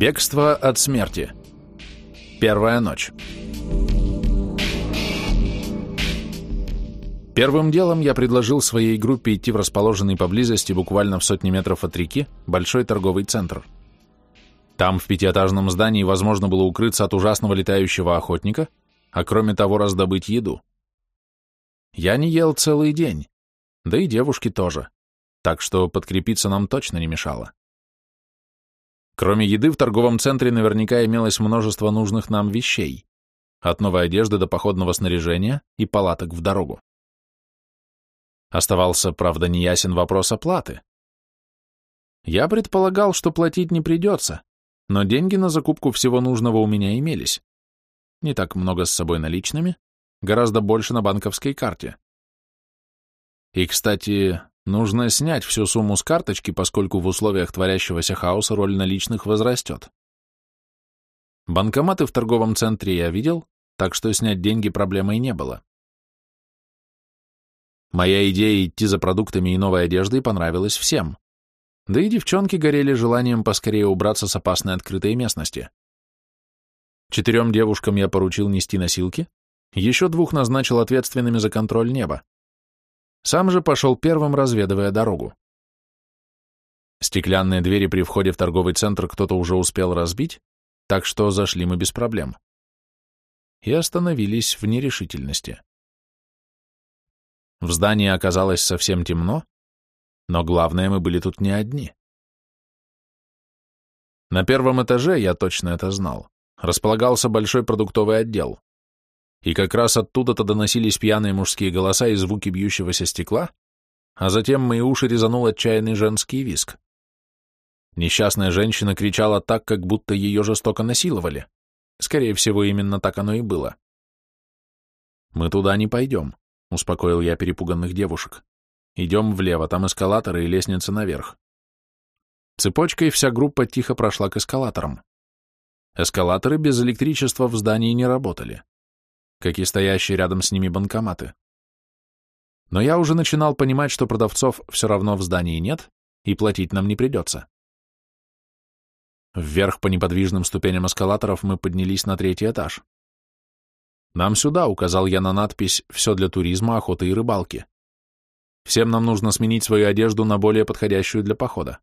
Бегство от смерти. Первая ночь. Первым делом я предложил своей группе идти в расположенный поблизости, буквально в сотни метров от реки, большой торговый центр. Там, в пятиэтажном здании, возможно было укрыться от ужасного летающего охотника, а кроме того раздобыть еду. Я не ел целый день, да и девушки тоже, так что подкрепиться нам точно не мешало. Кроме еды, в торговом центре наверняка имелось множество нужных нам вещей, от новой одежды до походного снаряжения и палаток в дорогу. Оставался, правда, неясен вопрос оплаты. Я предполагал, что платить не придется, но деньги на закупку всего нужного у меня имелись. Не так много с собой наличными, гораздо больше на банковской карте. И, кстати, нужно снять всю сумму с карточки, поскольку в условиях творящегося хаоса роль наличных возрастет. Банкоматы в торговом центре я видел, так что снять деньги проблемой не было. Моя идея идти за продуктами и новой одеждой понравилась всем. Да и девчонки горели желанием поскорее убраться с опасной открытой местности. Четырем девушкам я поручил нести носилки, еще двух назначил ответственными за контроль неба. Сам же пошел первым, разведывая дорогу. Стеклянные двери при входе в торговый центр кто-то уже успел разбить, так что зашли мы без проблем. И остановились в нерешительности. В здании оказалось совсем темно, но главное, мы были тут не одни. На первом этаже, я точно это знал, располагался большой продуктовый отдел и как раз оттуда-то доносились пьяные мужские голоса и звуки бьющегося стекла, а затем мои уши резанул отчаянный женский виск. Несчастная женщина кричала так, как будто ее жестоко насиловали. Скорее всего, именно так оно и было. «Мы туда не пойдем», — успокоил я перепуганных девушек. «Идем влево, там эскалаторы и лестница наверх». Цепочкой вся группа тихо прошла к эскалаторам. Эскалаторы без электричества в здании не работали как и стоящие рядом с ними банкоматы. Но я уже начинал понимать, что продавцов все равно в здании нет, и платить нам не придется. Вверх по неподвижным ступеням эскалаторов мы поднялись на третий этаж. «Нам сюда», — указал я на надпись «Все для туризма, охоты и рыбалки». «Всем нам нужно сменить свою одежду на более подходящую для похода».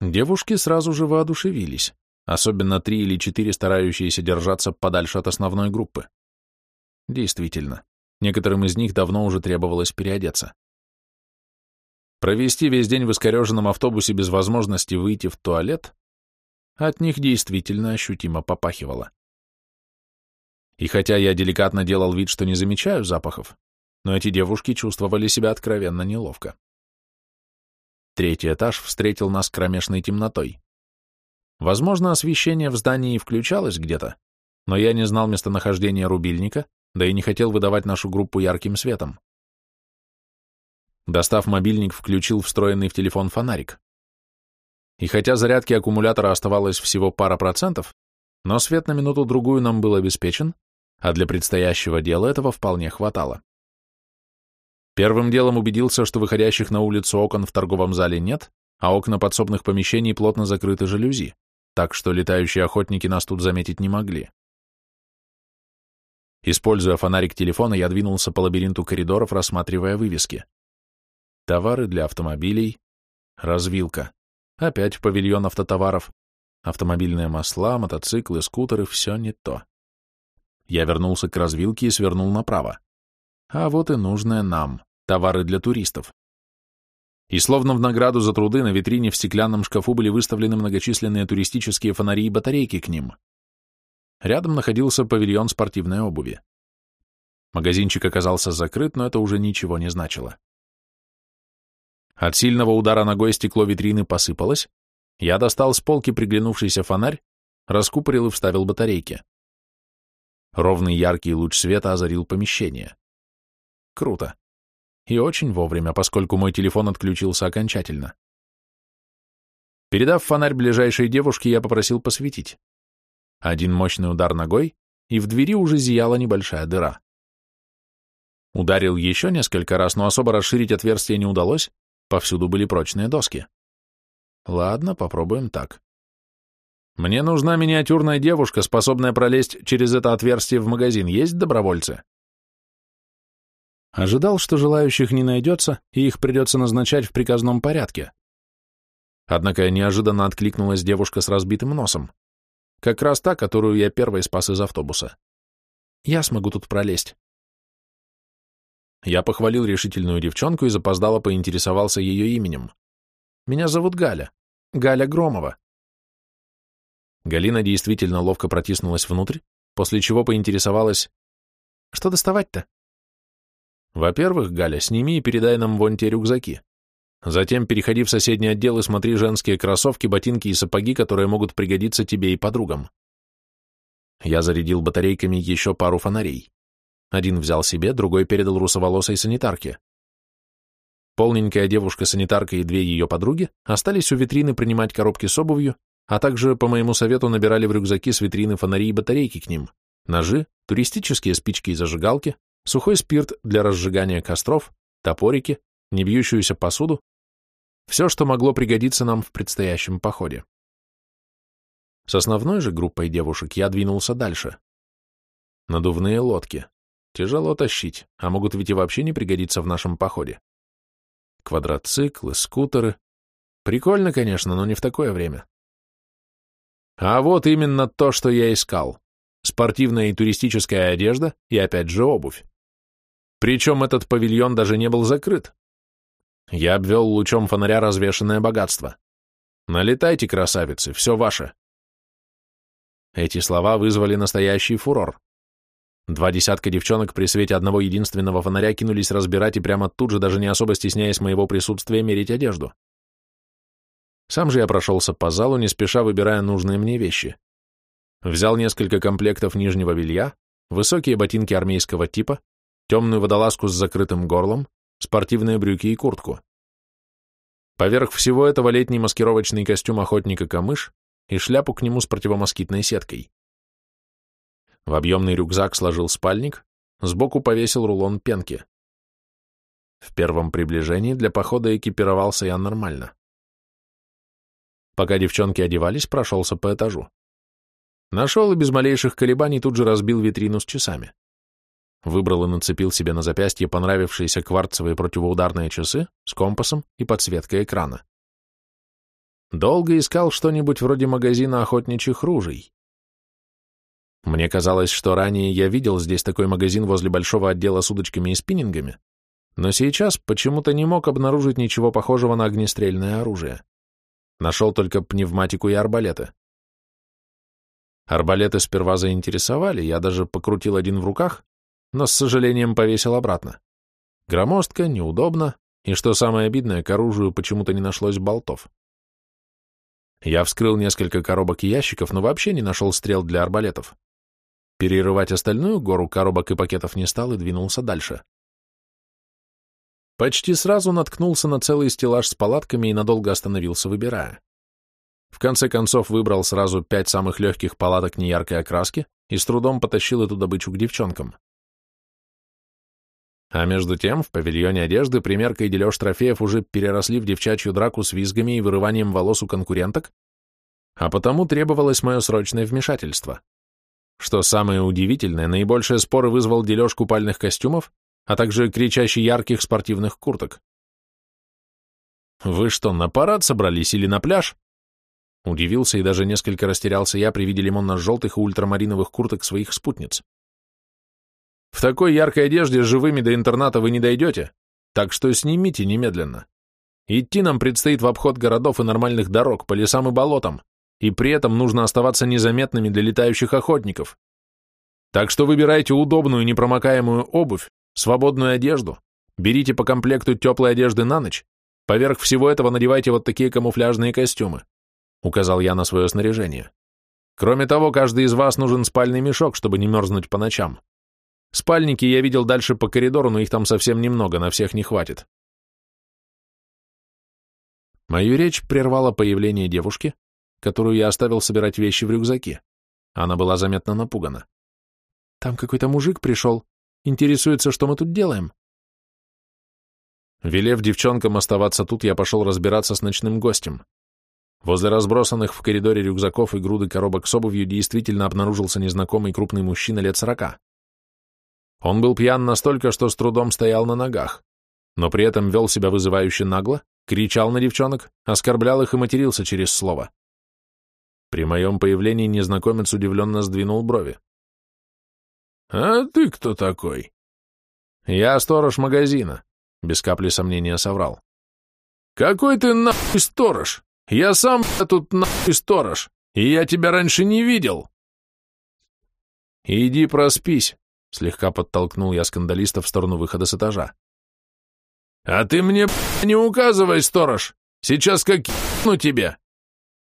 Девушки сразу же воодушевились особенно три или четыре старающиеся держаться подальше от основной группы. Действительно, некоторым из них давно уже требовалось переодеться. Провести весь день в искореженном автобусе без возможности выйти в туалет от них действительно ощутимо попахивало. И хотя я деликатно делал вид, что не замечаю запахов, но эти девушки чувствовали себя откровенно неловко. Третий этаж встретил нас кромешной темнотой. Возможно, освещение в здании включалось где-то, но я не знал местонахождения рубильника, да и не хотел выдавать нашу группу ярким светом. Достав мобильник, включил встроенный в телефон фонарик. И хотя зарядки аккумулятора оставалось всего пара процентов, но свет на минуту-другую нам был обеспечен, а для предстоящего дела этого вполне хватало. Первым делом убедился, что выходящих на улицу окон в торговом зале нет, а окна подсобных помещений плотно закрыты жалюзи так что летающие охотники нас тут заметить не могли. Используя фонарик телефона, я двинулся по лабиринту коридоров, рассматривая вывески. Товары для автомобилей, развилка, опять павильон автотоваров, автомобильные масла, мотоциклы, скутеры — все не то. Я вернулся к развилке и свернул направо. А вот и нужное нам, товары для туристов. И словно в награду за труды на витрине в стеклянном шкафу были выставлены многочисленные туристические фонари и батарейки к ним. Рядом находился павильон спортивной обуви. Магазинчик оказался закрыт, но это уже ничего не значило. От сильного удара ногой стекло витрины посыпалось, я достал с полки приглянувшийся фонарь, раскупорил и вставил батарейки. Ровный яркий луч света озарил помещение. Круто. И очень вовремя, поскольку мой телефон отключился окончательно. Передав фонарь ближайшей девушке, я попросил посветить. Один мощный удар ногой, и в двери уже зияла небольшая дыра. Ударил еще несколько раз, но особо расширить отверстие не удалось, повсюду были прочные доски. Ладно, попробуем так. Мне нужна миниатюрная девушка, способная пролезть через это отверстие в магазин. Есть добровольцы?» Ожидал, что желающих не найдется, и их придется назначать в приказном порядке. Однако неожиданно откликнулась девушка с разбитым носом. Как раз та, которую я первой спас из автобуса. Я смогу тут пролезть. Я похвалил решительную девчонку и запоздало поинтересовался ее именем. Меня зовут Галя. Галя Громова. Галина действительно ловко протиснулась внутрь, после чего поинтересовалась, что доставать-то? Во-первых, Галя, сними и передай нам вон те рюкзаки. Затем переходи в соседний отдел и смотри женские кроссовки, ботинки и сапоги, которые могут пригодиться тебе и подругам. Я зарядил батарейками еще пару фонарей. Один взял себе, другой передал русоволосой санитарке. Полненькая девушка-санитарка и две ее подруги остались у витрины принимать коробки с обувью, а также, по моему совету, набирали в рюкзаки с витрины фонари и батарейки к ним, ножи, туристические спички и зажигалки, сухой спирт для разжигания костров, топорики, небьющуюся посуду, все, что могло пригодиться нам в предстоящем походе. С основной же группой девушек я двинулся дальше. Надувные лодки. Тяжело тащить, а могут ведь и вообще не пригодиться в нашем походе. Квадроциклы, скутеры. Прикольно, конечно, но не в такое время. А вот именно то, что я искал. Спортивная и туристическая одежда и опять же обувь. Причем этот павильон даже не был закрыт. Я обвел лучом фонаря развешенное богатство. Налетайте, красавицы, все ваше. Эти слова вызвали настоящий фурор. Два десятка девчонок при свете одного единственного фонаря кинулись разбирать и прямо тут же, даже не особо стесняясь моего присутствия, мерить одежду. Сам же я прошелся по залу, не спеша выбирая нужные мне вещи. Взял несколько комплектов нижнего белья, высокие ботинки армейского типа, темную водолазку с закрытым горлом, спортивные брюки и куртку. Поверх всего этого летний маскировочный костюм охотника-камыш и шляпу к нему с противомоскитной сеткой. В объемный рюкзак сложил спальник, сбоку повесил рулон пенки. В первом приближении для похода экипировался я нормально. Пока девчонки одевались, прошелся по этажу. Нашел и без малейших колебаний тут же разбил витрину с часами. Выбрал и нацепил себе на запястье понравившиеся кварцевые противоударные часы с компасом и подсветкой экрана. Долго искал что-нибудь вроде магазина охотничьих ружей. Мне казалось, что ранее я видел здесь такой магазин возле большого отдела с удочками и спиннингами, но сейчас почему-то не мог обнаружить ничего похожего на огнестрельное оружие. Нашел только пневматику и арбалеты. Арбалеты сперва заинтересовали, я даже покрутил один в руках, но с сожалением повесил обратно. Громоздко, неудобно, и, что самое обидное, к оружию почему-то не нашлось болтов. Я вскрыл несколько коробок и ящиков, но вообще не нашел стрел для арбалетов. Перерывать остальную гору коробок и пакетов не стал и двинулся дальше. Почти сразу наткнулся на целый стеллаж с палатками и надолго остановился, выбирая. В конце концов выбрал сразу пять самых легких палаток неяркой окраски и с трудом потащил эту добычу к девчонкам. А между тем, в павильоне одежды примерка и дележ трофеев уже переросли в девчачью драку с визгами и вырыванием волос у конкуренток, а потому требовалось мое срочное вмешательство. Что самое удивительное, наибольшие споры вызвал дележ купальных костюмов, а также кричащий ярких спортивных курток. «Вы что, на парад собрались или на пляж?» Удивился и даже несколько растерялся я при виде лимонно-желтых и ультрамариновых курток своих спутниц. В такой яркой одежде живыми до интерната вы не дойдете, так что снимите немедленно. Идти нам предстоит в обход городов и нормальных дорог, по лесам и болотам, и при этом нужно оставаться незаметными для летающих охотников. Так что выбирайте удобную непромокаемую обувь, свободную одежду, берите по комплекту теплой одежды на ночь, поверх всего этого надевайте вот такие камуфляжные костюмы, указал я на свое снаряжение. Кроме того, каждый из вас нужен спальный мешок, чтобы не мерзнуть по ночам. Спальники я видел дальше по коридору, но их там совсем немного, на всех не хватит. Мою речь прервало появление девушки, которую я оставил собирать вещи в рюкзаке. Она была заметно напугана. «Там какой-то мужик пришел. Интересуется, что мы тут делаем?» Велев девчонкам оставаться тут, я пошел разбираться с ночным гостем. Возле разбросанных в коридоре рюкзаков и груды коробок с обувью действительно обнаружился незнакомый крупный мужчина лет сорока. Он был пьян настолько, что с трудом стоял на ногах, но при этом вел себя вызывающе нагло, кричал на девчонок, оскорблял их и матерился через слово. При моем появлении незнакомец удивленно сдвинул брови. «А ты кто такой?» «Я сторож магазина», — без капли сомнения соврал. «Какой ты нахуй сторож? Я сам тут нахуй сторож, и я тебя раньше не видел!» «Иди проспись», — слегка подтолкнул я скандалиста в сторону выхода с этажа. «А ты мне не указывай, сторож! Сейчас как ну тебе!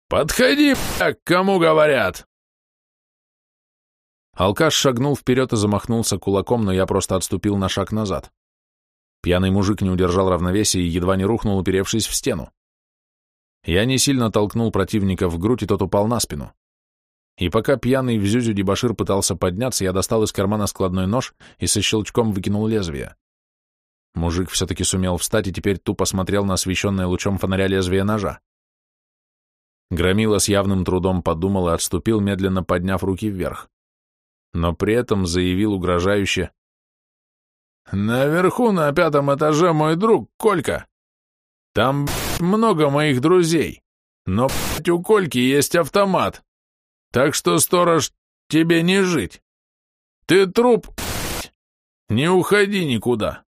Подходи, к кому говорят!» Алкаш шагнул вперед и замахнулся кулаком, но я просто отступил на шаг назад. Пьяный мужик не удержал равновесия и едва не рухнул, уперевшись в стену. Я не сильно толкнул противника в грудь, и тот упал на спину. И пока пьяный в зюзю дебашир пытался подняться, я достал из кармана складной нож и со щелчком выкинул лезвие. Мужик все-таки сумел встать и теперь тупо смотрел на освещенное лучом фонаря лезвие ножа. Громила с явным трудом подумал и отступил, медленно подняв руки вверх. Но при этом заявил угрожающе. «Наверху на пятом этаже мой друг Колька. Там много моих друзей, но у Кольки есть автомат. Так что, сторож, тебе не жить. Ты труп, не уходи никуда.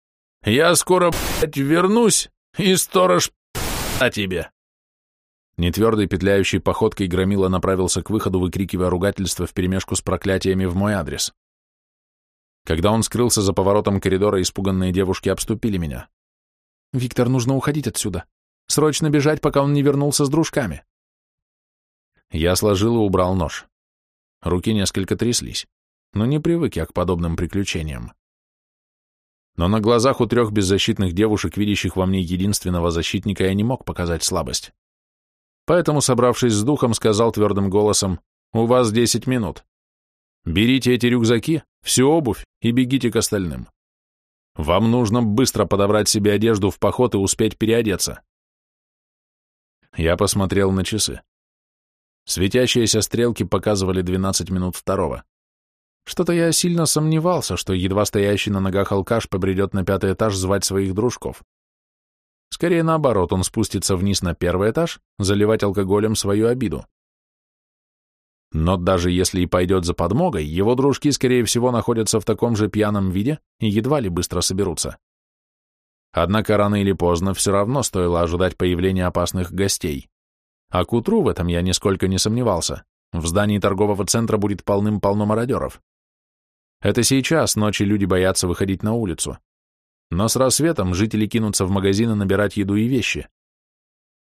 Я скоро, вернусь, и сторож, о тебе. Нетвердой петляющей походкой Громила направился к выходу, выкрикивая ругательство вперемешку с проклятиями в мой адрес. Когда он скрылся за поворотом коридора, испуганные девушки обступили меня. «Виктор, нужно уходить отсюда. Срочно бежать, пока он не вернулся с дружками». Я сложил и убрал нож. Руки несколько тряслись, но не привык я к подобным приключениям. Но на глазах у трех беззащитных девушек, видящих во мне единственного защитника, я не мог показать слабость. Поэтому, собравшись с духом, сказал твердым голосом, «У вас десять минут. Берите эти рюкзаки, всю обувь и бегите к остальным. Вам нужно быстро подобрать себе одежду в поход и успеть переодеться». Я посмотрел на часы. Светящиеся стрелки показывали 12 минут второго. Что-то я сильно сомневался, что едва стоящий на ногах алкаш побредет на пятый этаж звать своих дружков. Скорее наоборот, он спустится вниз на первый этаж, заливать алкоголем свою обиду. Но даже если и пойдет за подмогой, его дружки, скорее всего, находятся в таком же пьяном виде и едва ли быстро соберутся. Однако рано или поздно все равно стоило ожидать появления опасных гостей. А к утру в этом я нисколько не сомневался. В здании торгового центра будет полным-полно мародеров. Это сейчас ночи люди боятся выходить на улицу. Но с рассветом жители кинутся в магазины набирать еду и вещи.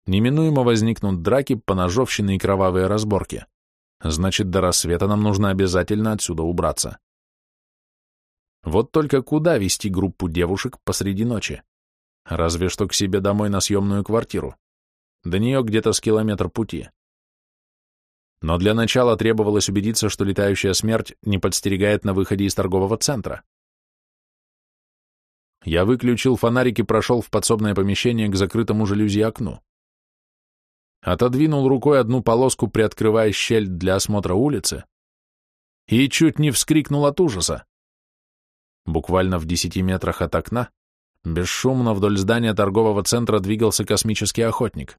Неминуемо возникнут драки, поножовщины и кровавые разборки. Значит, до рассвета нам нужно обязательно отсюда убраться. Вот только куда вести группу девушек посреди ночи? Разве что к себе домой на съемную квартиру. До нее где-то с километр пути. Но для начала требовалось убедиться, что летающая смерть не подстерегает на выходе из торгового центра. Я выключил фонарик и прошел в подсобное помещение к закрытому жалюзи окну. Отодвинул рукой одну полоску, приоткрывая щель для осмотра улицы, и чуть не вскрикнул от ужаса. Буквально в десяти метрах от окна бесшумно вдоль здания торгового центра двигался космический охотник.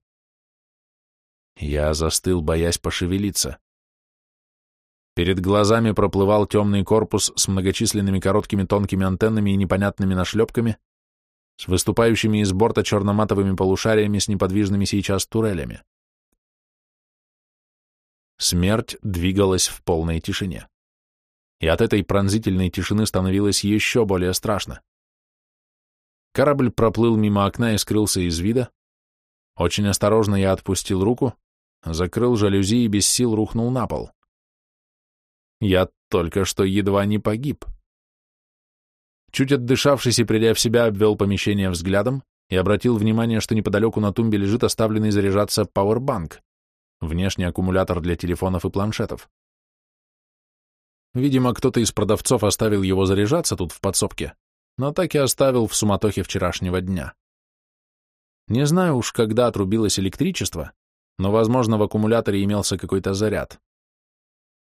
Я застыл, боясь пошевелиться. Перед глазами проплывал темный корпус с многочисленными короткими тонкими антеннами и непонятными нашлепками, с выступающими из борта черноматовыми полушариями с неподвижными сейчас турелями. Смерть двигалась в полной тишине. И от этой пронзительной тишины становилось еще более страшно. Корабль проплыл мимо окна и скрылся из вида. Очень осторожно я отпустил руку, закрыл жалюзи и без сил рухнул на пол. Я только что едва не погиб. Чуть отдышавшись и придя в себя, обвел помещение взглядом и обратил внимание, что неподалеку на тумбе лежит оставленный заряжаться пауэрбанк, внешний аккумулятор для телефонов и планшетов. Видимо, кто-то из продавцов оставил его заряжаться тут в подсобке, но так и оставил в суматохе вчерашнего дня. Не знаю уж, когда отрубилось электричество, но, возможно, в аккумуляторе имелся какой-то заряд.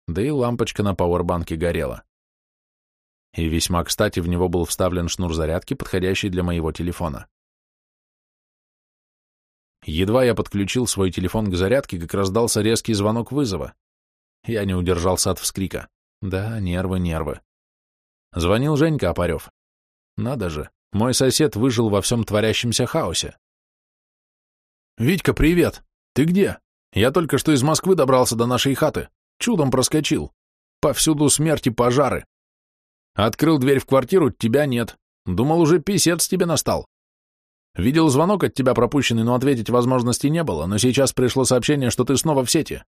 Да и лампочка на пауэрбанке горела. И весьма кстати в него был вставлен шнур зарядки, подходящий для моего телефона. Едва я подключил свой телефон к зарядке, как раздался резкий звонок вызова. Я не удержался от вскрика. Да, нервы, нервы. Звонил Женька Опарев. Надо же, мой сосед выжил во всем творящемся хаосе. «Витька, привет! Ты где? Я только что из Москвы добрался до нашей хаты. Чудом проскочил. Повсюду смерти, пожары. Открыл дверь в квартиру, тебя нет. Думал, уже писец тебе настал. Видел звонок от тебя пропущенный, но ответить возможности не было, но сейчас пришло сообщение, что ты снова в сети.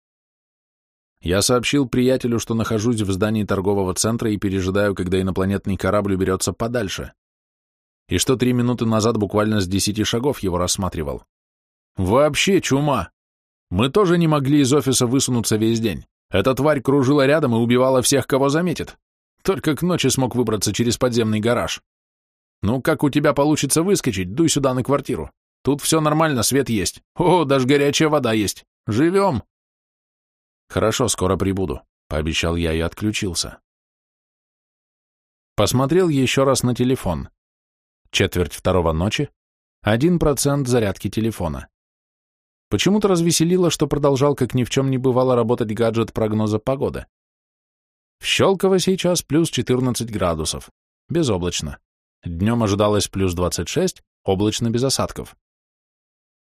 Я сообщил приятелю, что нахожусь в здании торгового центра и пережидаю, когда инопланетный корабль уберется подальше. И что три минуты назад буквально с десяти шагов его рассматривал. Вообще чума! Мы тоже не могли из офиса высунуться весь день. Эта тварь кружила рядом и убивала всех, кого заметит. Только к ночи смог выбраться через подземный гараж. Ну, как у тебя получится выскочить, дуй сюда на квартиру. Тут все нормально, свет есть. О, даже горячая вода есть. Живем. Хорошо, скоро прибуду, пообещал я и отключился. Посмотрел еще раз на телефон. Четверть второго ночи, один процент зарядки телефона. Почему-то развеселило, что продолжал, как ни в чем не бывало, работать гаджет прогноза погоды. В Щелково сейчас плюс 14 градусов, безоблачно. Днем ожидалось плюс 26, облачно без осадков.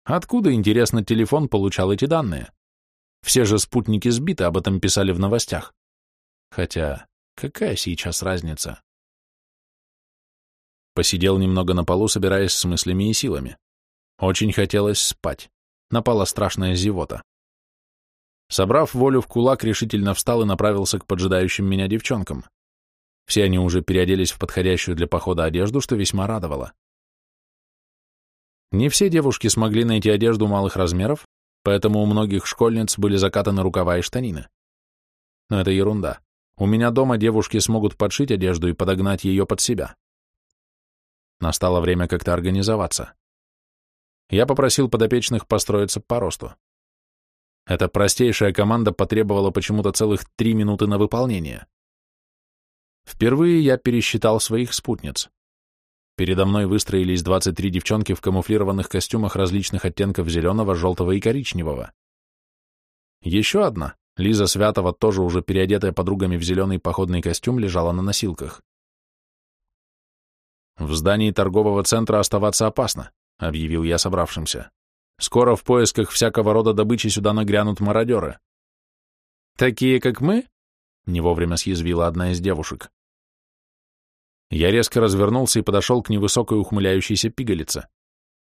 Откуда, интересно, телефон получал эти данные? Все же спутники сбиты, об этом писали в новостях. Хотя, какая сейчас разница? Посидел немного на полу, собираясь с мыслями и силами. Очень хотелось спать. Напала страшная зевота. Собрав волю в кулак, решительно встал и направился к поджидающим меня девчонкам. Все они уже переоделись в подходящую для похода одежду, что весьма радовало. Не все девушки смогли найти одежду малых размеров, поэтому у многих школьниц были закатаны рукава и штанины. Но это ерунда. У меня дома девушки смогут подшить одежду и подогнать ее под себя. Настало время как-то организоваться. Я попросил подопечных построиться по росту. Эта простейшая команда потребовала почему-то целых три минуты на выполнение. Впервые я пересчитал своих спутниц. Передо мной выстроились 23 девчонки в камуфлированных костюмах различных оттенков зеленого, желтого и коричневого. Еще одна, Лиза Святова, тоже уже переодетая подругами в зеленый походный костюм, лежала на носилках. «В здании торгового центра оставаться опасно», — объявил я собравшимся. «Скоро в поисках всякого рода добычи сюда нагрянут мародеры». «Такие, как мы?» — не вовремя съязвила одна из девушек. Я резко развернулся и подошел к невысокой ухмыляющейся пигалице.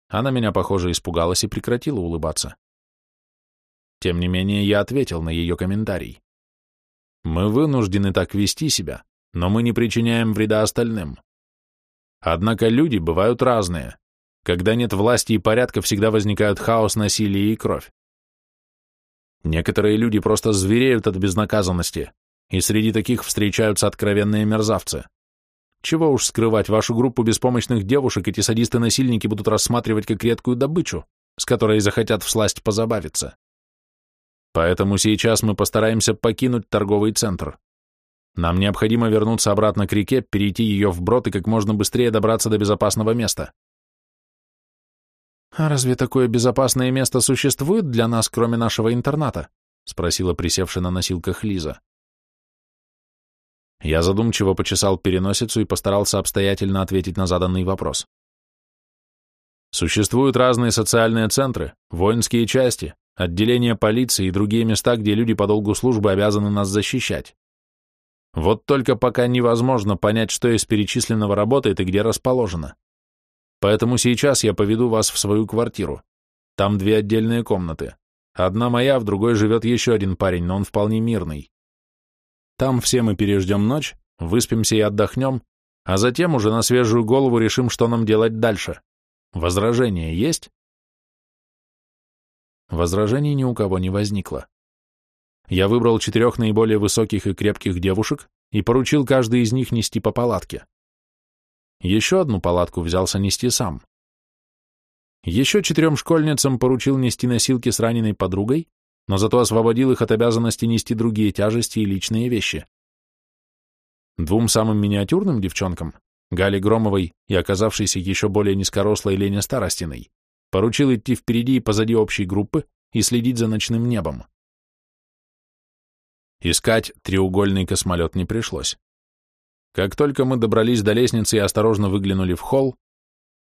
Она меня, похоже, испугалась и прекратила улыбаться. Тем не менее, я ответил на ее комментарий. Мы вынуждены так вести себя, но мы не причиняем вреда остальным. Однако люди бывают разные. Когда нет власти и порядка, всегда возникают хаос, насилие и кровь. Некоторые люди просто звереют от безнаказанности, и среди таких встречаются откровенные мерзавцы. Чего уж скрывать, вашу группу беспомощных девушек эти садисты-насильники будут рассматривать как редкую добычу, с которой захотят всласть позабавиться. Поэтому сейчас мы постараемся покинуть торговый центр. Нам необходимо вернуться обратно к реке, перейти ее вброд и как можно быстрее добраться до безопасного места. «А разве такое безопасное место существует для нас, кроме нашего интерната?» — спросила присевшая на носилках Лиза. Я задумчиво почесал переносицу и постарался обстоятельно ответить на заданный вопрос. Существуют разные социальные центры, воинские части, отделения полиции и другие места, где люди по долгу службы обязаны нас защищать. Вот только пока невозможно понять, что из перечисленного работает и где расположено. Поэтому сейчас я поведу вас в свою квартиру. Там две отдельные комнаты. Одна моя, в другой живет еще один парень, но он вполне мирный. Там все мы переждем ночь, выспимся и отдохнем, а затем уже на свежую голову решим, что нам делать дальше. Возражения есть? Возражений ни у кого не возникло. Я выбрал четырех наиболее высоких и крепких девушек и поручил каждой из них нести по палатке. Еще одну палатку взялся нести сам. Еще четырем школьницам поручил нести носилки с раненой подругой, но зато освободил их от обязанности нести другие тяжести и личные вещи. Двум самым миниатюрным девчонкам, Гале Громовой и оказавшейся еще более низкорослой Лене Старостиной, поручил идти впереди и позади общей группы и следить за ночным небом. Искать треугольный космолет не пришлось. Как только мы добрались до лестницы и осторожно выглянули в холл,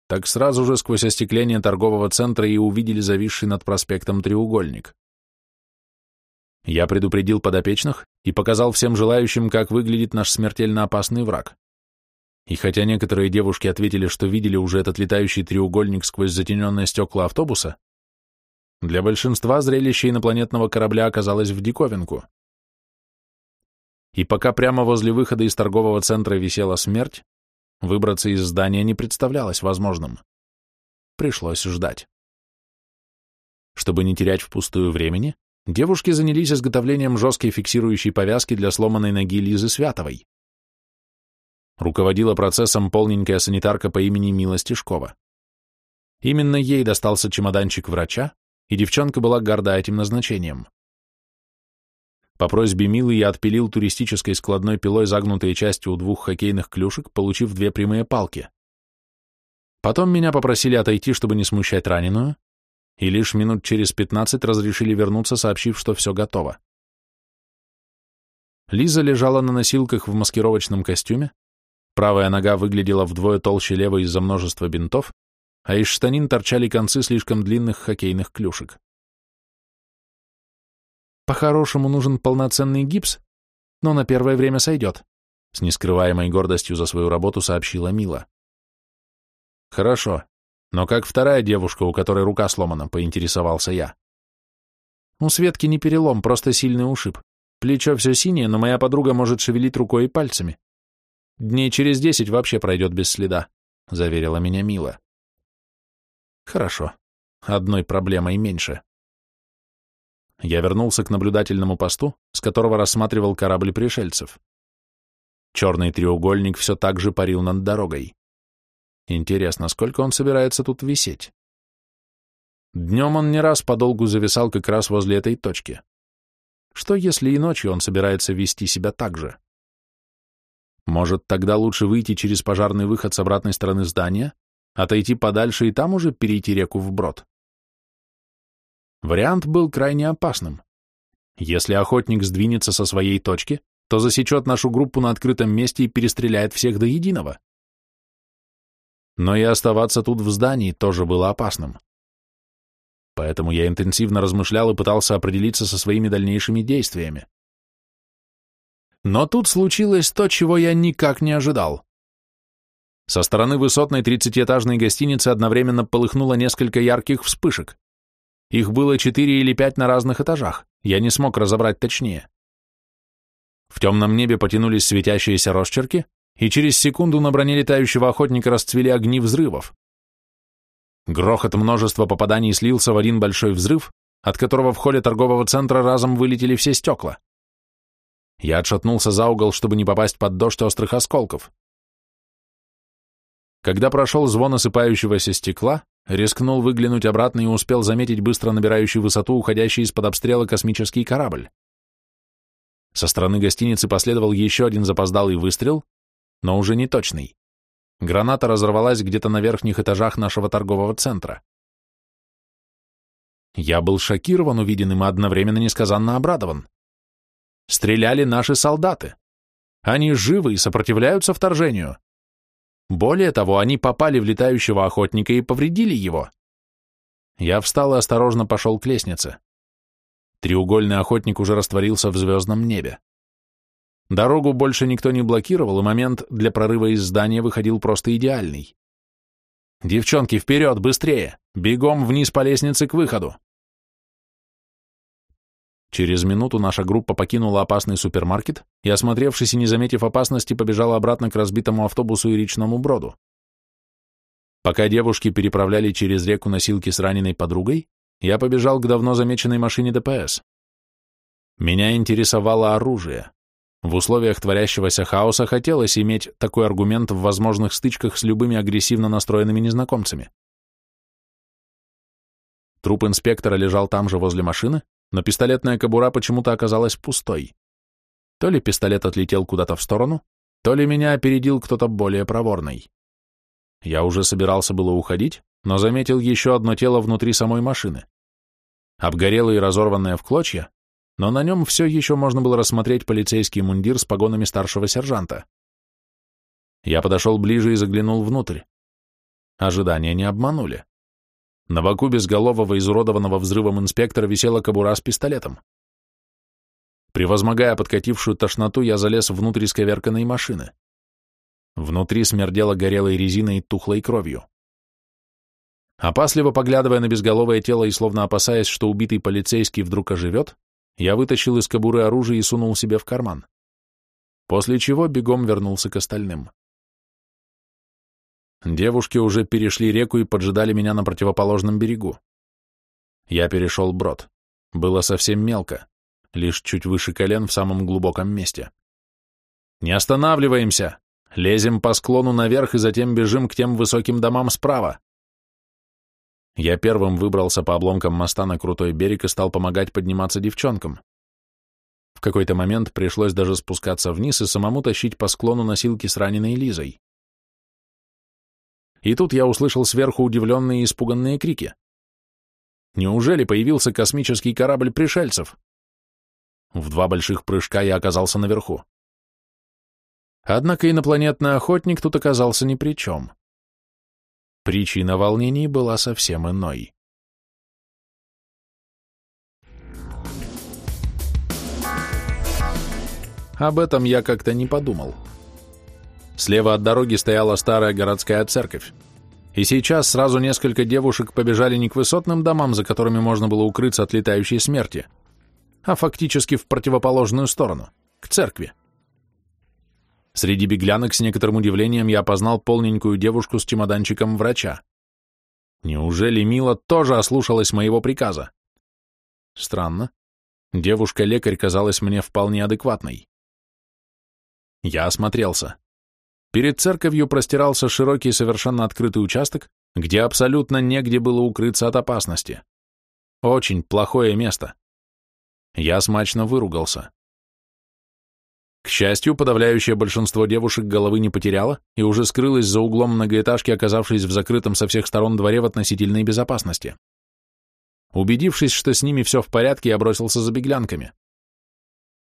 так сразу же сквозь остекление торгового центра и увидели зависший над проспектом треугольник. Я предупредил подопечных и показал всем желающим, как выглядит наш смертельно опасный враг. И хотя некоторые девушки ответили, что видели уже этот летающий треугольник сквозь затененное стекла автобуса, для большинства зрелище инопланетного корабля оказалось в диковинку. И пока прямо возле выхода из торгового центра висела смерть, Выбраться из здания не представлялось возможным. Пришлось ждать. Чтобы не терять впустую времени, девушки занялись изготовлением жесткой фиксирующей повязки для сломанной ноги Лизы Святовой. Руководила процессом полненькая санитарка по имени Мила Стешкова. Именно ей достался чемоданчик врача, и девчонка была горда этим назначением. По просьбе Милы я отпилил туристической складной пилой загнутые части у двух хоккейных клюшек, получив две прямые палки. Потом меня попросили отойти, чтобы не смущать раненую, и лишь минут через пятнадцать разрешили вернуться, сообщив, что все готово. Лиза лежала на носилках в маскировочном костюме, правая нога выглядела вдвое толще левой из-за множества бинтов, а из штанин торчали концы слишком длинных хоккейных клюшек. По-хорошему нужен полноценный гипс, но на первое время сойдет, с нескрываемой гордостью за свою работу сообщила Мила. Хорошо, но как вторая девушка, у которой рука сломана, поинтересовался я. У Светки не перелом, просто сильный ушиб. Плечо все синее, но моя подруга может шевелить рукой и пальцами. Дней через десять вообще пройдет без следа, заверила меня Мила. Хорошо, одной проблемой меньше я вернулся к наблюдательному посту, с которого рассматривал корабль пришельцев. Черный треугольник все так же парил над дорогой. Интересно, сколько он собирается тут висеть? Днем он не раз подолгу зависал как раз возле этой точки. Что, если и ночью он собирается вести себя так же? Может, тогда лучше выйти через пожарный выход с обратной стороны здания, отойти подальше и там уже перейти реку вброд? Вариант был крайне опасным. Если охотник сдвинется со своей точки, то засечет нашу группу на открытом месте и перестреляет всех до единого. Но и оставаться тут в здании тоже было опасным. Поэтому я интенсивно размышлял и пытался определиться со своими дальнейшими действиями. Но тут случилось то, чего я никак не ожидал. Со стороны высотной тридцатиэтажной гостиницы одновременно полыхнуло несколько ярких вспышек. Их было четыре или пять на разных этажах, я не смог разобрать точнее. В темном небе потянулись светящиеся росчерки, и через секунду на броне летающего охотника расцвели огни взрывов. Грохот множества попаданий слился в один большой взрыв, от которого в холле торгового центра разом вылетели все стекла. Я отшатнулся за угол, чтобы не попасть под дождь острых осколков. Когда прошел звон осыпающегося стекла, Рискнул выглянуть обратно и успел заметить быстро набирающий высоту, уходящий из-под обстрела космический корабль. Со стороны гостиницы последовал еще один запоздалый выстрел, но уже не точный. Граната разорвалась где-то на верхних этажах нашего торгового центра. Я был шокирован увиденным и одновременно несказанно обрадован. Стреляли наши солдаты. Они живы и сопротивляются вторжению. Более того, они попали в летающего охотника и повредили его. Я встал и осторожно пошел к лестнице. Треугольный охотник уже растворился в звездном небе. Дорогу больше никто не блокировал, и момент для прорыва из здания выходил просто идеальный. «Девчонки, вперед, быстрее! Бегом вниз по лестнице к выходу!» Через минуту наша группа покинула опасный супермаркет и, осмотревшись и не заметив опасности, побежала обратно к разбитому автобусу и речному броду. Пока девушки переправляли через реку носилки с раненой подругой, я побежал к давно замеченной машине ДПС. Меня интересовало оружие. В условиях творящегося хаоса хотелось иметь такой аргумент в возможных стычках с любыми агрессивно настроенными незнакомцами. Труп инспектора лежал там же возле машины, но пистолетная кобура почему-то оказалась пустой. То ли пистолет отлетел куда-то в сторону, то ли меня опередил кто-то более проворный. Я уже собирался было уходить, но заметил еще одно тело внутри самой машины. Обгорелое и разорванное в клочья, но на нем все еще можно было рассмотреть полицейский мундир с погонами старшего сержанта. Я подошел ближе и заглянул внутрь. Ожидания не обманули. На боку безголового, изуродованного взрывом инспектора висела кобура с пистолетом. Превозмогая подкатившую тошноту, я залез внутрь сковерканной машины. Внутри смердело горелой резиной и тухлой кровью. Опасливо поглядывая на безголовое тело и словно опасаясь, что убитый полицейский вдруг оживет, я вытащил из кобуры оружие и сунул себе в карман. После чего бегом вернулся к остальным. Девушки уже перешли реку и поджидали меня на противоположном берегу. Я перешел брод. Было совсем мелко, лишь чуть выше колен в самом глубоком месте. «Не останавливаемся! Лезем по склону наверх и затем бежим к тем высоким домам справа!» Я первым выбрался по обломкам моста на крутой берег и стал помогать подниматься девчонкам. В какой-то момент пришлось даже спускаться вниз и самому тащить по склону носилки с раненой Лизой. И тут я услышал сверху удивленные и испуганные крики. Неужели появился космический корабль пришельцев? В два больших прыжка я оказался наверху. Однако инопланетный охотник тут оказался ни при чем. Причина волнений была совсем иной. Об этом я как-то не подумал. Слева от дороги стояла старая городская церковь. И сейчас сразу несколько девушек побежали не к высотным домам, за которыми можно было укрыться от летающей смерти, а фактически в противоположную сторону, к церкви. Среди беглянок с некоторым удивлением я опознал полненькую девушку с чемоданчиком врача. Неужели Мила тоже ослушалась моего приказа? Странно. Девушка-лекарь казалась мне вполне адекватной. Я осмотрелся. Перед церковью простирался широкий совершенно открытый участок, где абсолютно негде было укрыться от опасности. Очень плохое место. Я смачно выругался. К счастью, подавляющее большинство девушек головы не потеряло и уже скрылось за углом многоэтажки, оказавшись в закрытом со всех сторон дворе в относительной безопасности. Убедившись, что с ними все в порядке, я бросился за беглянками.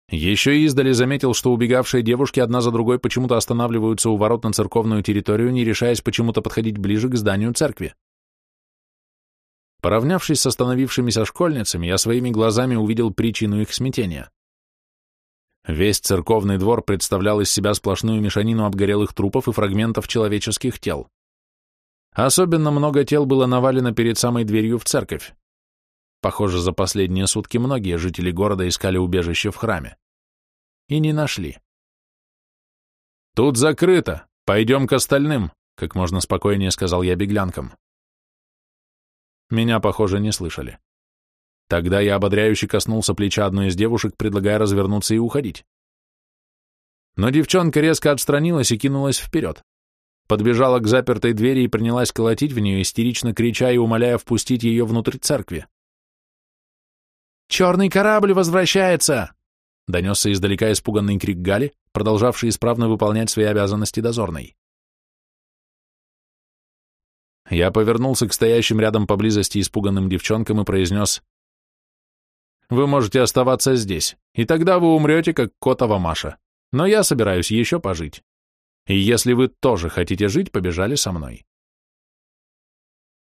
Еще издали заметил, что убегавшие девушки одна за другой почему-то останавливаются у ворот на церковную территорию, не решаясь почему-то подходить ближе к зданию церкви. Поравнявшись с остановившимися школьницами, я своими глазами увидел причину их смятения. Весь церковный двор представлял из себя сплошную мешанину обгорелых трупов и фрагментов человеческих тел. Особенно много тел было навалено перед самой дверью в церковь. Похоже, за последние сутки многие жители города искали убежище в храме. И не нашли. «Тут закрыто. Пойдем к остальным», — как можно спокойнее сказал я беглянкам. Меня, похоже, не слышали. Тогда я ободряюще коснулся плеча одной из девушек, предлагая развернуться и уходить. Но девчонка резко отстранилась и кинулась вперед. Подбежала к запертой двери и принялась колотить в нее, истерично крича и умоляя впустить ее внутрь церкви. «Черный корабль возвращается!» Донесся издалека испуганный крик Гали, продолжавший исправно выполнять свои обязанности дозорной. Я повернулся к стоящим рядом поблизости испуганным девчонкам и произнес вы можете оставаться здесь, и тогда вы умрете, как котова Маша. Но я собираюсь еще пожить. И если вы тоже хотите жить, побежали со мной.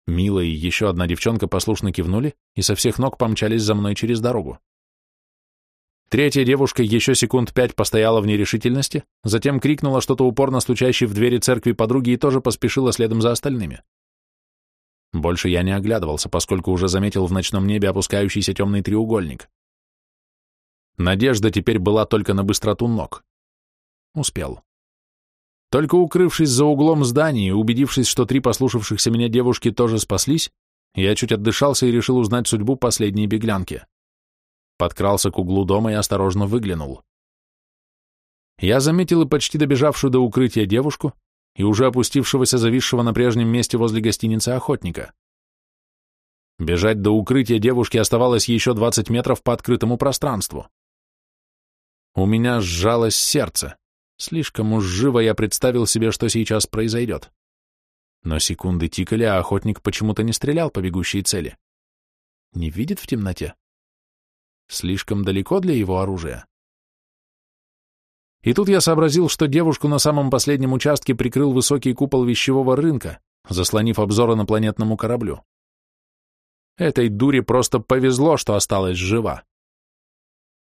Мила и еще одна девчонка послушно кивнули и со всех ног помчались за мной через дорогу. Третья девушка еще секунд пять постояла в нерешительности, затем крикнула что-то упорно стучащей в двери церкви подруги и тоже поспешила следом за остальными. Больше я не оглядывался, поскольку уже заметил в ночном небе опускающийся темный треугольник. Надежда теперь была только на быстроту ног. Успел. Только укрывшись за углом здания и убедившись, что три послушавшихся меня девушки тоже спаслись, я чуть отдышался и решил узнать судьбу последней беглянки. Подкрался к углу дома и осторожно выглянул. Я заметил и почти добежавшую до укрытия девушку, и уже опустившегося зависшего на прежнем месте возле гостиницы охотника. Бежать до укрытия девушки оставалось еще 20 метров по открытому пространству. У меня сжалось сердце. Слишком уж живо я представил себе, что сейчас произойдет. Но секунды тикали, а охотник почему-то не стрелял по бегущей цели. Не видит в темноте? Слишком далеко для его оружия. И тут я сообразил, что девушку на самом последнем участке прикрыл высокий купол вещевого рынка, заслонив обзор инопланетному кораблю. Этой дуре просто повезло, что осталась жива.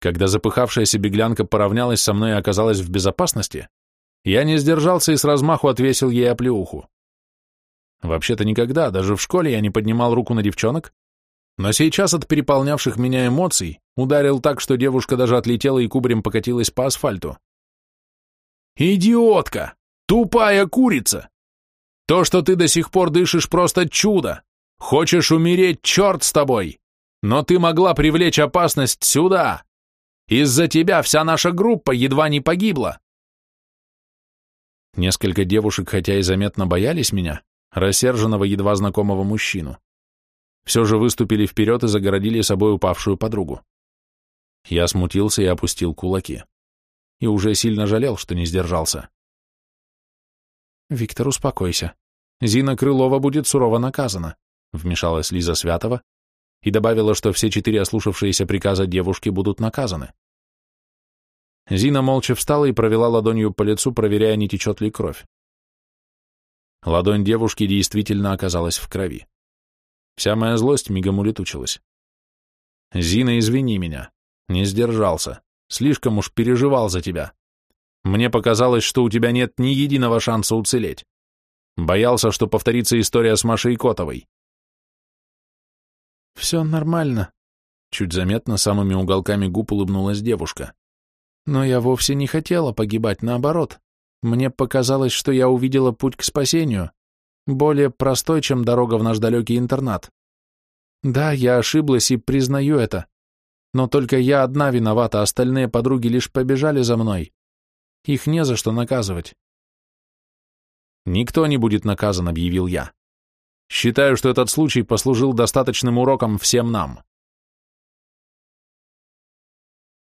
Когда запыхавшаяся беглянка поравнялась со мной и оказалась в безопасности, я не сдержался и с размаху отвесил ей оплеуху. Вообще-то никогда, даже в школе я не поднимал руку на девчонок, но сейчас от переполнявших меня эмоций ударил так, что девушка даже отлетела и кубарем покатилась по асфальту. «Идиотка! Тупая курица! То, что ты до сих пор дышишь, просто чудо! Хочешь умереть, черт с тобой! Но ты могла привлечь опасность сюда! Из-за тебя вся наша группа едва не погибла!» Несколько девушек, хотя и заметно боялись меня, рассерженного едва знакомого мужчину, все же выступили вперед и загородили собой упавшую подругу. Я смутился и опустил кулаки. И уже сильно жалел, что не сдержался. «Виктор, успокойся. Зина Крылова будет сурово наказана», — вмешалась Лиза Святова и добавила, что все четыре ослушавшиеся приказа девушки будут наказаны. Зина молча встала и провела ладонью по лицу, проверяя, не течет ли кровь. Ладонь девушки действительно оказалась в крови. Вся моя злость мигом улетучилась. «Зина, извини меня. Не сдержался. Слишком уж переживал за тебя. Мне показалось, что у тебя нет ни единого шанса уцелеть. Боялся, что повторится история с Машей Котовой. «Все нормально», — чуть заметно самыми уголками губ улыбнулась девушка. «Но я вовсе не хотела погибать, наоборот. Мне показалось, что я увидела путь к спасению, более простой, чем дорога в наш далекий интернат. Да, я ошиблась и признаю это. Но только я одна виновата, остальные подруги лишь побежали за мной. Их не за что наказывать. «Никто не будет наказан», — объявил я. «Считаю, что этот случай послужил достаточным уроком всем нам».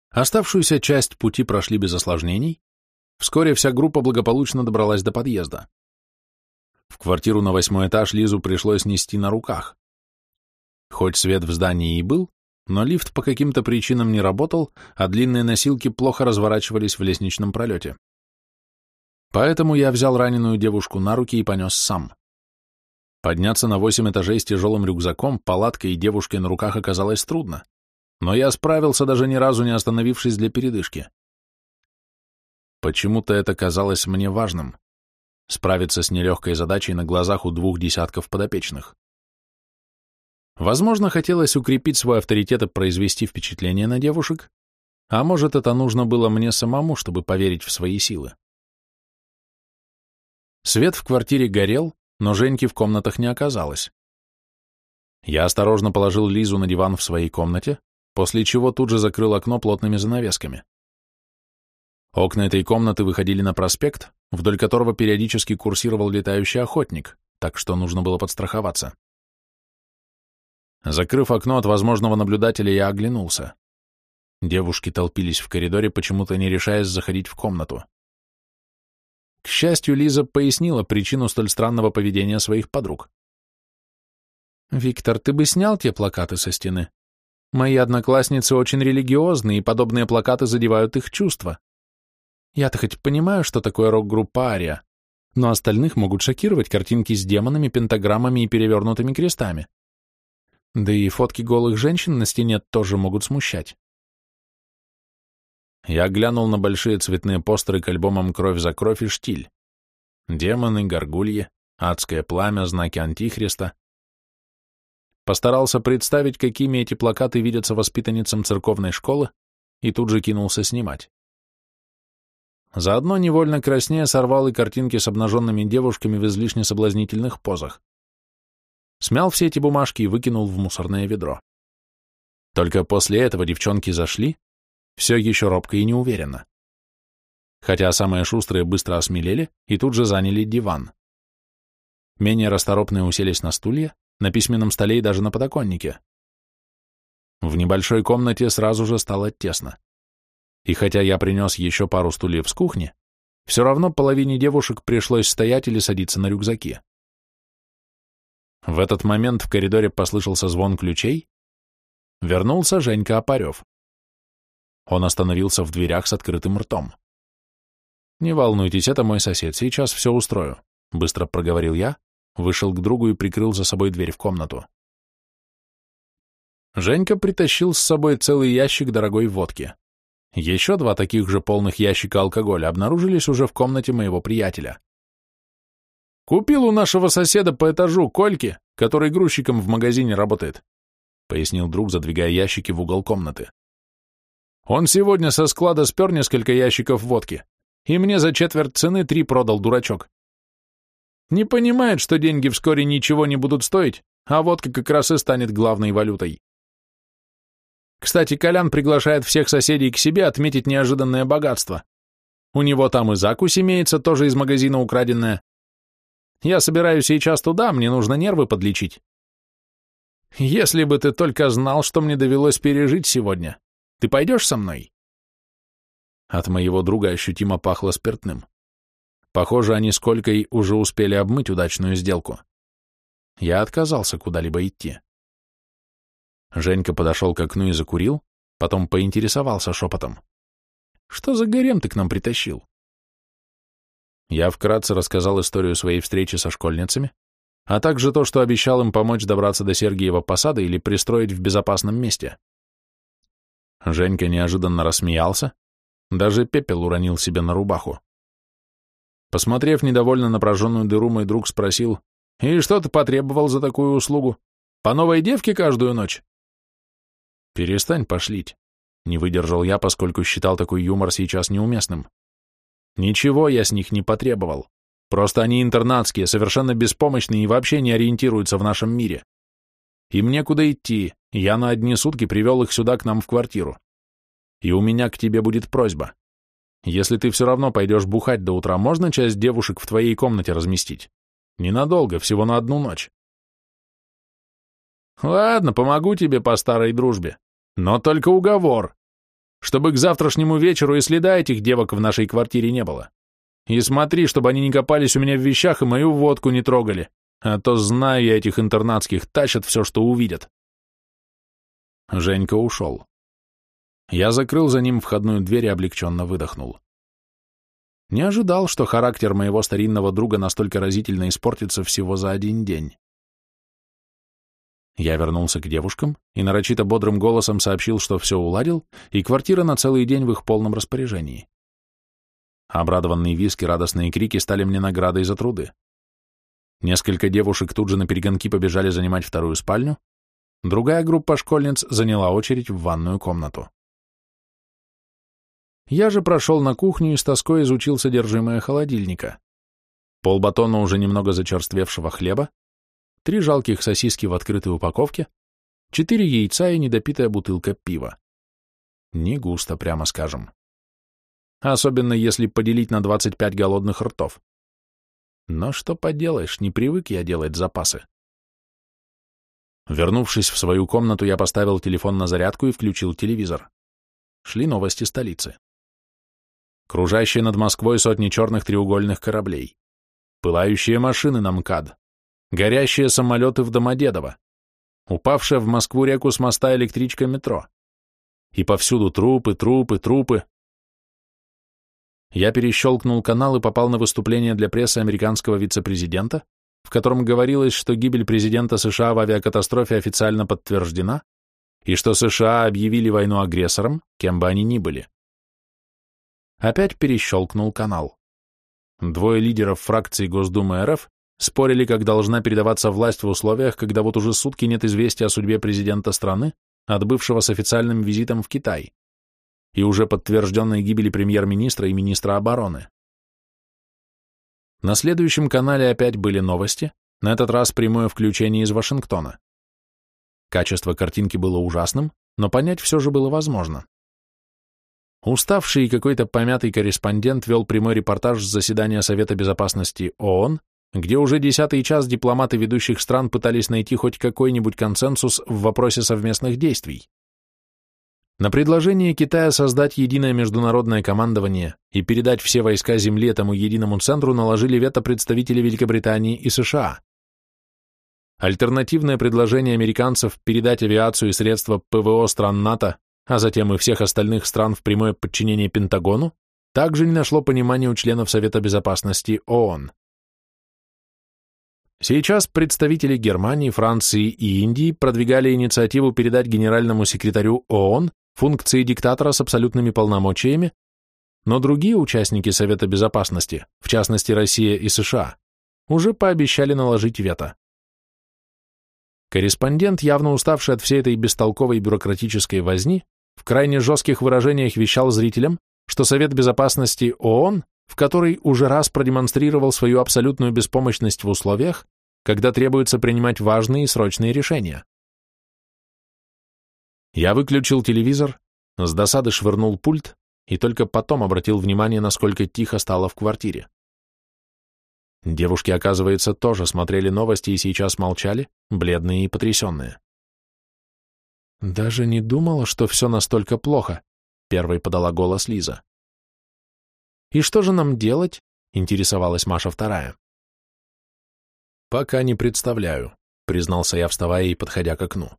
Оставшуюся часть пути прошли без осложнений. Вскоре вся группа благополучно добралась до подъезда. В квартиру на восьмой этаж Лизу пришлось нести на руках. Хоть свет в здании и был, но лифт по каким-то причинам не работал, а длинные носилки плохо разворачивались в лестничном пролете. Поэтому я взял раненую девушку на руки и понес сам. Подняться на восемь этажей с тяжелым рюкзаком, палаткой и девушкой на руках оказалось трудно, но я справился, даже ни разу не остановившись для передышки. Почему-то это казалось мне важным справиться с нелегкой задачей на глазах у двух десятков подопечных. Возможно, хотелось укрепить свой авторитет и произвести впечатление на девушек, а может, это нужно было мне самому, чтобы поверить в свои силы. Свет в квартире горел, но Женьки в комнатах не оказалось. Я осторожно положил Лизу на диван в своей комнате, после чего тут же закрыл окно плотными занавесками. Окна этой комнаты выходили на проспект, вдоль которого периодически курсировал летающий охотник, так что нужно было подстраховаться. Закрыв окно от возможного наблюдателя, я оглянулся. Девушки толпились в коридоре, почему-то не решаясь заходить в комнату. К счастью, Лиза пояснила причину столь странного поведения своих подруг. «Виктор, ты бы снял те плакаты со стены? Мои одноклассницы очень религиозны, и подобные плакаты задевают их чувства. Я-то хоть понимаю, что такое рок-группа Ария, но остальных могут шокировать картинки с демонами, пентаграммами и перевернутыми крестами. Да и фотки голых женщин на стене тоже могут смущать. Я глянул на большие цветные постеры к альбомам «Кровь за кровь» и «Штиль». Демоны, горгульи, адское пламя, знаки Антихриста. Постарался представить, какими эти плакаты видятся воспитанницам церковной школы, и тут же кинулся снимать. Заодно невольно краснея сорвал и картинки с обнаженными девушками в излишне соблазнительных позах. Смял все эти бумажки и выкинул в мусорное ведро. Только после этого девчонки зашли, все еще робко и неуверенно. Хотя самые шустрые быстро осмелели и тут же заняли диван. Менее расторопные уселись на стулья, на письменном столе и даже на подоконнике. В небольшой комнате сразу же стало тесно. И хотя я принес еще пару стульев с кухни, все равно половине девушек пришлось стоять или садиться на рюкзаки. В этот момент в коридоре послышался звон ключей. Вернулся Женька Опарев. Он остановился в дверях с открытым ртом. «Не волнуйтесь, это мой сосед, сейчас все устрою», — быстро проговорил я, вышел к другу и прикрыл за собой дверь в комнату. Женька притащил с собой целый ящик дорогой водки. Еще два таких же полных ящика алкоголя обнаружились уже в комнате моего приятеля. «Купил у нашего соседа по этажу Кольки, который грузчиком в магазине работает», пояснил друг, задвигая ящики в угол комнаты. «Он сегодня со склада спер несколько ящиков водки, и мне за четверть цены три продал дурачок. Не понимает, что деньги вскоре ничего не будут стоить, а водка как раз и станет главной валютой. Кстати, Колян приглашает всех соседей к себе отметить неожиданное богатство. У него там и закусь имеется, тоже из магазина украденная. Я собираюсь сейчас туда, мне нужно нервы подлечить. Если бы ты только знал, что мне довелось пережить сегодня. Ты пойдешь со мной?» От моего друга ощутимо пахло спиртным. Похоже, они с Колькой уже успели обмыть удачную сделку. Я отказался куда-либо идти. Женька подошел к окну и закурил, потом поинтересовался шепотом. «Что за гарем ты к нам притащил?» Я вкратце рассказал историю своей встречи со школьницами, а также то, что обещал им помочь добраться до Сергиева посада или пристроить в безопасном месте. Женька неожиданно рассмеялся, даже пепел уронил себе на рубаху. Посмотрев недовольно на прожженную дыру, мой друг спросил, «И что ты потребовал за такую услугу? По новой девке каждую ночь?» «Перестань пошлить», — не выдержал я, поскольку считал такой юмор сейчас неуместным. «Ничего я с них не потребовал. Просто они интернатские, совершенно беспомощные и вообще не ориентируются в нашем мире. Им некуда идти, я на одни сутки привел их сюда к нам в квартиру. И у меня к тебе будет просьба. Если ты все равно пойдешь бухать до утра, можно часть девушек в твоей комнате разместить? Ненадолго, всего на одну ночь. Ладно, помогу тебе по старой дружбе. Но только уговор. Чтобы к завтрашнему вечеру и следа этих девок в нашей квартире не было. И смотри, чтобы они не копались у меня в вещах и мою водку не трогали. А то, знаю я этих интернатских, тащат все, что увидят. Женька ушел. Я закрыл за ним входную дверь и облегченно выдохнул. Не ожидал, что характер моего старинного друга настолько разительно испортится всего за один день. Я вернулся к девушкам и нарочито бодрым голосом сообщил, что все уладил, и квартира на целый день в их полном распоряжении. Обрадованные виски, радостные крики стали мне наградой за труды. Несколько девушек тут же на перегонки побежали занимать вторую спальню, другая группа школьниц заняла очередь в ванную комнату. Я же прошел на кухню и с тоской изучил содержимое холодильника. Полбатона уже немного зачерствевшего хлеба, три жалких сосиски в открытой упаковке, четыре яйца и недопитая бутылка пива. Не густо, прямо скажем. Особенно если поделить на 25 голодных ртов. Но что поделаешь, не привык я делать запасы. Вернувшись в свою комнату, я поставил телефон на зарядку и включил телевизор. Шли новости столицы. Кружащие над Москвой сотни черных треугольных кораблей. Пылающие машины на МКАД горящие самолеты в Домодедово, упавшая в Москву реку с моста электричка метро. И повсюду трупы, трупы, трупы. Я перещелкнул канал и попал на выступление для прессы американского вице-президента, в котором говорилось, что гибель президента США в авиакатастрофе официально подтверждена, и что США объявили войну агрессорам, кем бы они ни были. Опять перещелкнул канал. Двое лидеров фракции Госдумы РФ спорили, как должна передаваться власть в условиях, когда вот уже сутки нет известия о судьбе президента страны, отбывшего с официальным визитом в Китай, и уже подтвержденной гибели премьер-министра и министра обороны. На следующем канале опять были новости, на этот раз прямое включение из Вашингтона. Качество картинки было ужасным, но понять все же было возможно. Уставший и какой-то помятый корреспондент вел прямой репортаж с заседания Совета Безопасности ООН, где уже десятый час дипломаты ведущих стран пытались найти хоть какой-нибудь консенсус в вопросе совместных действий. На предложение Китая создать единое международное командование и передать все войска Земли этому единому центру наложили вето представители Великобритании и США. Альтернативное предложение американцев передать авиацию и средства ПВО стран НАТО, а затем и всех остальных стран в прямое подчинение Пентагону, также не нашло понимания у членов Совета Безопасности ООН. Сейчас представители Германии, Франции и Индии продвигали инициативу передать генеральному секретарю ООН функции диктатора с абсолютными полномочиями, но другие участники Совета Безопасности, в частности Россия и США, уже пообещали наложить вето. Корреспондент, явно уставший от всей этой бестолковой бюрократической возни, в крайне жестких выражениях вещал зрителям, что Совет Безопасности ООН, в который уже раз продемонстрировал свою абсолютную беспомощность в условиях, когда требуется принимать важные и срочные решения. Я выключил телевизор, с досады швырнул пульт и только потом обратил внимание, насколько тихо стало в квартире. Девушки, оказывается, тоже смотрели новости и сейчас молчали, бледные и потрясенные. «Даже не думала, что все настолько плохо», — первой подала голос Лиза. «И что же нам делать?» — интересовалась Маша вторая. «Пока не представляю», — признался я, вставая и подходя к окну.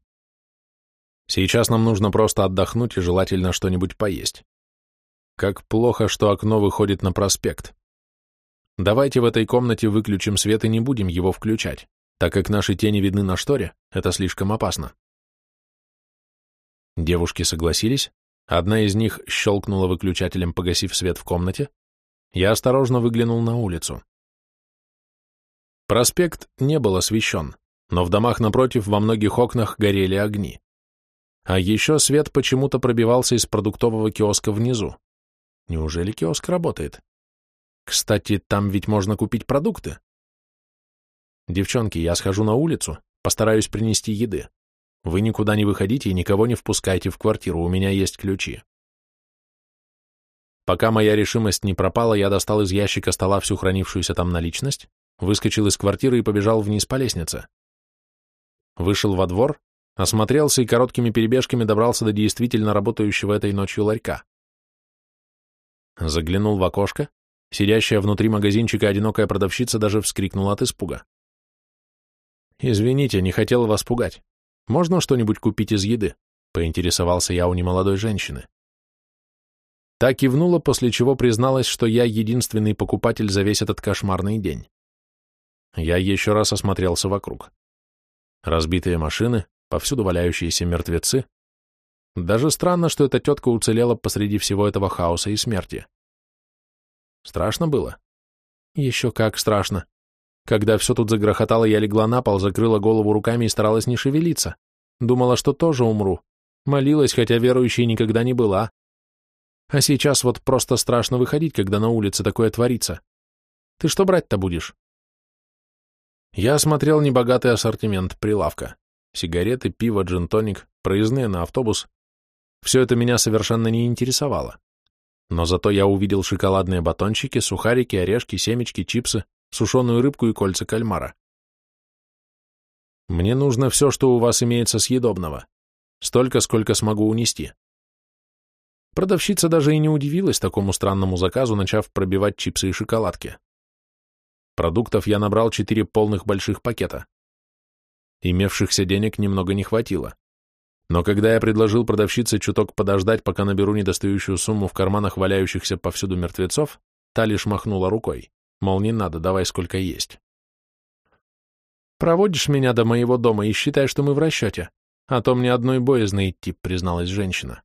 Сейчас нам нужно просто отдохнуть и желательно что-нибудь поесть. Как плохо, что окно выходит на проспект. Давайте в этой комнате выключим свет и не будем его включать, так как наши тени видны на шторе, это слишком опасно. Девушки согласились, одна из них щелкнула выключателем, погасив свет в комнате, я осторожно выглянул на улицу. Проспект не был освещен, но в домах напротив во многих окнах горели огни. А еще свет почему-то пробивался из продуктового киоска внизу. Неужели киоск работает? Кстати, там ведь можно купить продукты. Девчонки, я схожу на улицу, постараюсь принести еды. Вы никуда не выходите и никого не впускайте в квартиру, у меня есть ключи. Пока моя решимость не пропала, я достал из ящика стола всю хранившуюся там наличность, выскочил из квартиры и побежал вниз по лестнице. Вышел во двор, осмотрелся и короткими перебежками добрался до действительно работающего этой ночью ларька. Заглянул в окошко, сидящая внутри магазинчика одинокая продавщица даже вскрикнула от испуга. «Извините, не хотел вас пугать. Можно что-нибудь купить из еды?» — поинтересовался я у немолодой женщины. Та кивнула, после чего призналась, что я единственный покупатель за весь этот кошмарный день. Я еще раз осмотрелся вокруг. Разбитые машины, повсюду валяющиеся мертвецы. Даже странно, что эта тетка уцелела посреди всего этого хаоса и смерти. Страшно было? Еще как страшно. Когда все тут загрохотало, я легла на пол, закрыла голову руками и старалась не шевелиться. Думала, что тоже умру. Молилась, хотя верующей никогда не была. А сейчас вот просто страшно выходить, когда на улице такое творится. Ты что брать-то будешь? Я осмотрел небогатый ассортимент прилавка. Сигареты, пиво, джин-тоник, проездные на автобус. Все это меня совершенно не интересовало. Но зато я увидел шоколадные батончики, сухарики, орешки, семечки, чипсы, сушеную рыбку и кольца кальмара. Мне нужно все, что у вас имеется съедобного. Столько, сколько смогу унести. Продавщица даже и не удивилась такому странному заказу, начав пробивать чипсы и шоколадки. Продуктов я набрал четыре полных больших пакета. Имевшихся денег немного не хватило. Но когда я предложил продавщице чуток подождать, пока наберу недостающую сумму в карманах валяющихся повсюду мертвецов, та лишь махнула рукой, мол, не надо, давай сколько есть. «Проводишь меня до моего дома и считай, что мы в расчете, а то мне одной боязно идти», — призналась женщина.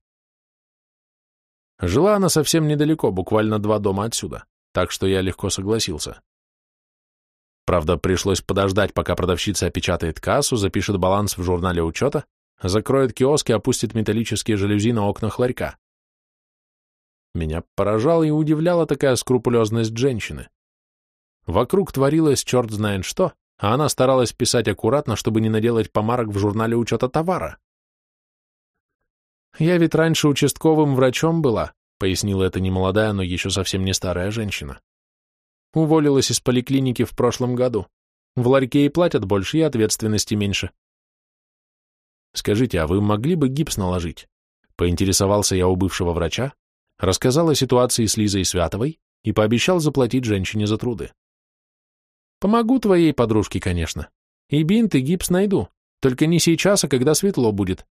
Жила она совсем недалеко, буквально два дома отсюда, так что я легко согласился. Правда, пришлось подождать, пока продавщица опечатает кассу, запишет баланс в журнале учета, закроет киоск и опустит металлические жалюзи на окнах ларька. Меня поражала и удивляла такая скрупулезность женщины. Вокруг творилось черт знает что, а она старалась писать аккуратно, чтобы не наделать помарок в журнале учета товара. «Я ведь раньше участковым врачом была», — пояснила эта немолодая, но еще совсем не старая женщина. Уволилась из поликлиники в прошлом году. В ларьке и платят больше, и ответственности меньше. Скажите, а вы могли бы гипс наложить? Поинтересовался я у бывшего врача, рассказал о ситуации с Лизой Святовой и пообещал заплатить женщине за труды. Помогу твоей подружке, конечно. И бинт, и гипс найду. Только не сейчас, а когда светло будет.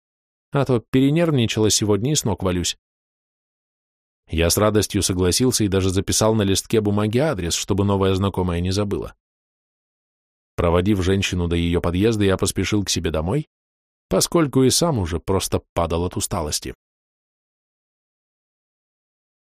А то перенервничала сегодня и с ног валюсь. Я с радостью согласился и даже записал на листке бумаги адрес, чтобы новая знакомая не забыла. Проводив женщину до ее подъезда, я поспешил к себе домой, поскольку и сам уже просто падал от усталости.